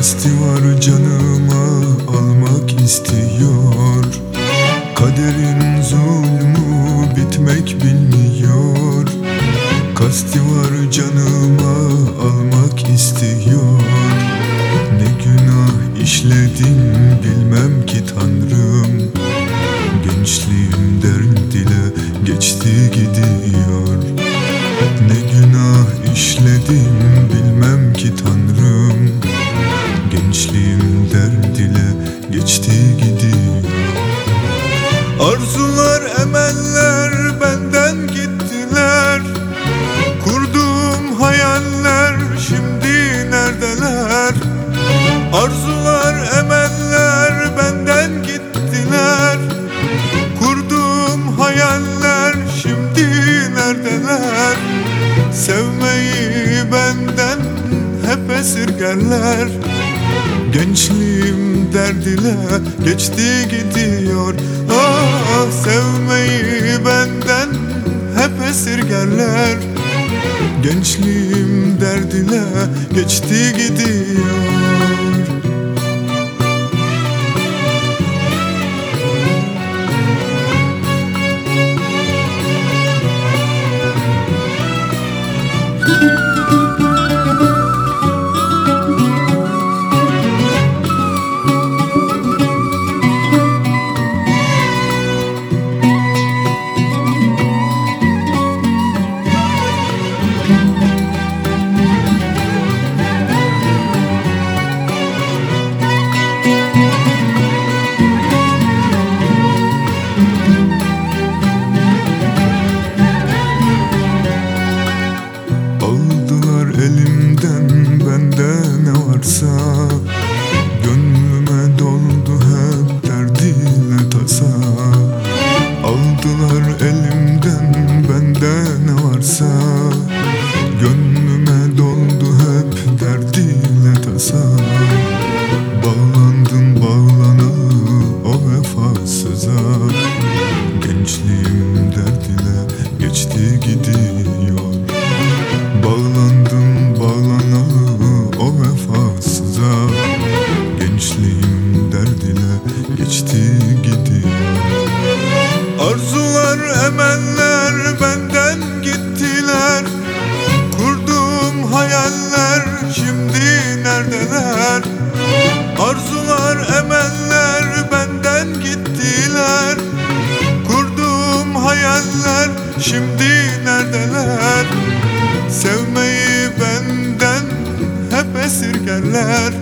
Kasti var canıma almak istiyor. Kaderin zulmü bitmek bilmiyor. Kasti var canıma almak istiyor. Ne günah işledim bilmem ki tanrım Arzular emeller benden gittiler. Kurduğum hayaller şimdi neredeler? Sevmeyi benden hep esirgerler. Gençliğim derdile geçti gidiyor. Ah sevmeyi benden hep esirgerler. Gençliğim derdile geçti gidiyor ne şimdi neredeler? Sevmeyi benden hep esirgerler.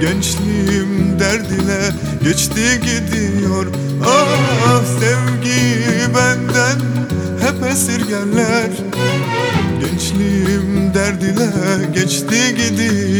Gençliğim derdile geçti gidiyor. Ah sevgiyi benden hep esirgerler. Gençliğim derdile geçti gidiyor